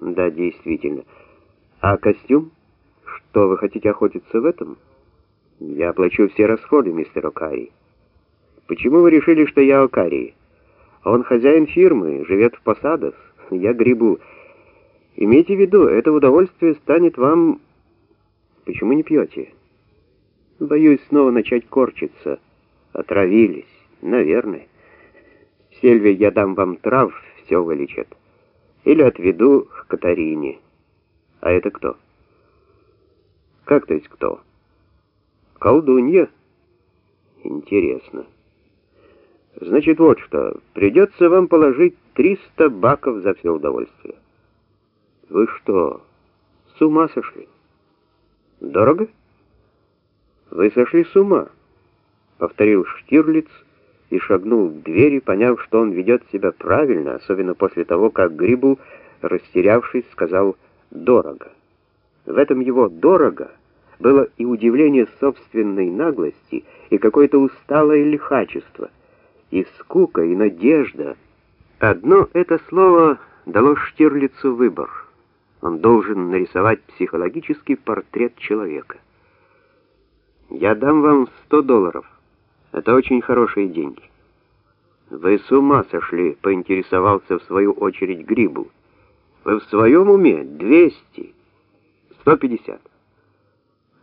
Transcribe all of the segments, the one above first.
Да, действительно. А костюм? Что, вы хотите охотиться в этом? Я оплачу все расходы, мистер Окари. Почему вы решили, что я Окари? Он хозяин фирмы, живет в Посадос. Я грибу. Имейте в виду, это удовольствие станет вам... Почему не пьете? Боюсь снова начать корчиться. Отравились. Наверное. Сельве я дам вам трав, все вылечат. Или отведу к Катарине. А это кто? Как то есть кто? Колдунья? Интересно. Значит, вот что. Придется вам положить 300 баков за все удовольствие. Вы что, с ума сошли? Дорого? Вы сошли с ума, повторил Штирлиц и шагнул к двери, поняв, что он ведет себя правильно, особенно после того, как Грибу, растерявшись, сказал «дорого». В этом его «дорого» было и удивление собственной наглости, и какое-то усталое лихачество, и скука, и надежда. Одно это слово дало Штирлицу выбор. Он должен нарисовать психологический портрет человека. «Я дам вам сто долларов». Это очень хорошие деньги. Вы с ума сошли, поинтересовался в свою очередь Грибу. Вы в своем уме? Двести. Сто пятьдесят.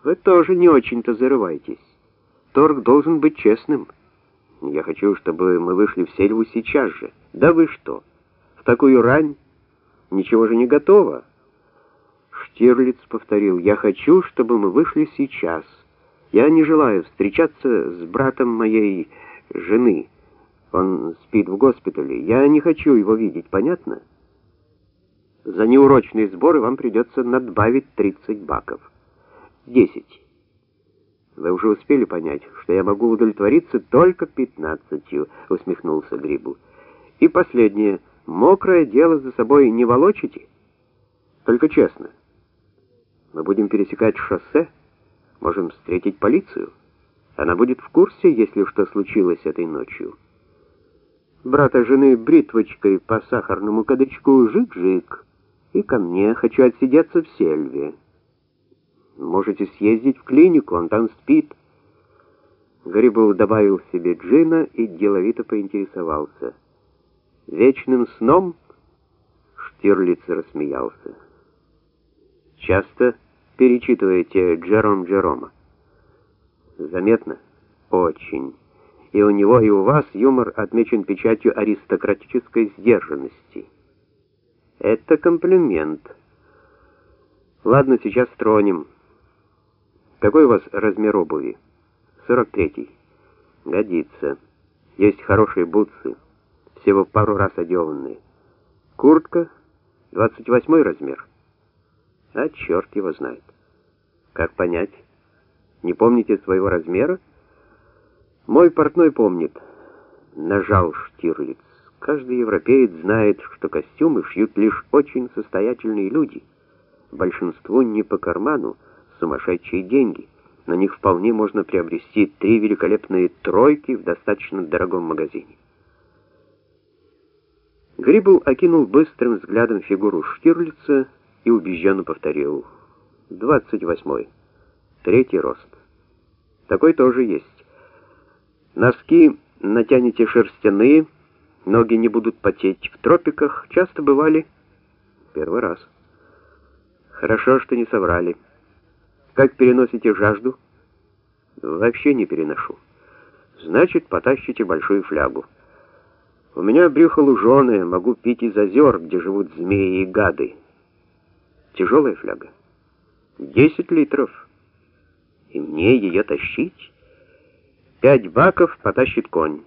Вы тоже не очень-то зарываетесь. Торг должен быть честным. Я хочу, чтобы мы вышли в сельву сейчас же. Да вы что? В такую рань? Ничего же не готово. Штирлиц повторил: "Я хочу, чтобы мы вышли сейчас". Я не желаю встречаться с братом моей жены. Он спит в госпитале. Я не хочу его видеть, понятно? За неурочные сборы вам придется надбавить 30 баков. 10. Вы уже успели понять, что я могу удовлетвориться только 15, усмехнулся Грибу. И последнее. Мокрое дело за собой не волочите? Только честно. Мы будем пересекать шоссе, Можем встретить полицию. Она будет в курсе, если что случилось этой ночью. Брата жены бритвочкой по сахарному кадычку жик-жик. И ко мне хочу отсидеться в сельве. Можете съездить в клинику, он там спит. Грибов добавил себе джина и деловито поинтересовался. Вечным сном Штирлиц рассмеялся. Часто перечитываете Джером Джерома. Заметно? Очень. И у него, и у вас юмор отмечен печатью аристократической сдержанности. Это комплимент. Ладно, сейчас тронем. Какой у вас размер обуви? 43-й. Годится. Есть хорошие бутсы, всего пару раз одеванные. Куртка 28 размер. А черт его знает. Как понять? Не помните своего размера? Мой портной помнит. Нажал Штирлиц. Каждый европеец знает, что костюмы шьют лишь очень состоятельные люди. Большинству не по карману сумасшедшие деньги. На них вполне можно приобрести три великолепные тройки в достаточно дорогом магазине. Грибл окинул быстрым взглядом фигуру Штирлица и убежденно повторил. «Двадцать восьмой. Третий рост. Такой тоже есть. Носки натянете шерстяные, ноги не будут потеть. В тропиках часто бывали? Первый раз. Хорошо, что не соврали. Как переносите жажду? Вообще не переношу. Значит, потащите большую флягу. У меня брюхо луженое, могу пить из озер, где живут змеи и гады. Тяжелая фляга. Десять литров. И мне ее тащить? Пять баков потащит конь.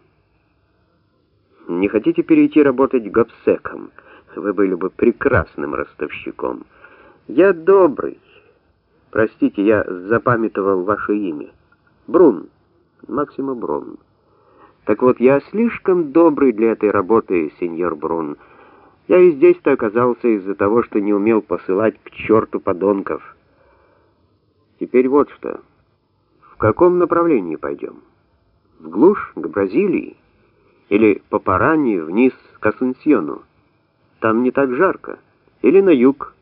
Не хотите перейти работать гопсеком? Вы были бы прекрасным ростовщиком. Я добрый. Простите, я запамятовал ваше имя. Брун. Максима Брун. Так вот, я слишком добрый для этой работы, сеньор Брун. Я и здесь-то оказался из-за того, что не умел посылать к черту подонков. Теперь вот что. В каком направлении пойдем? В глушь, к Бразилии? Или по Паране вниз к Асунсьону? Там не так жарко. или на юг,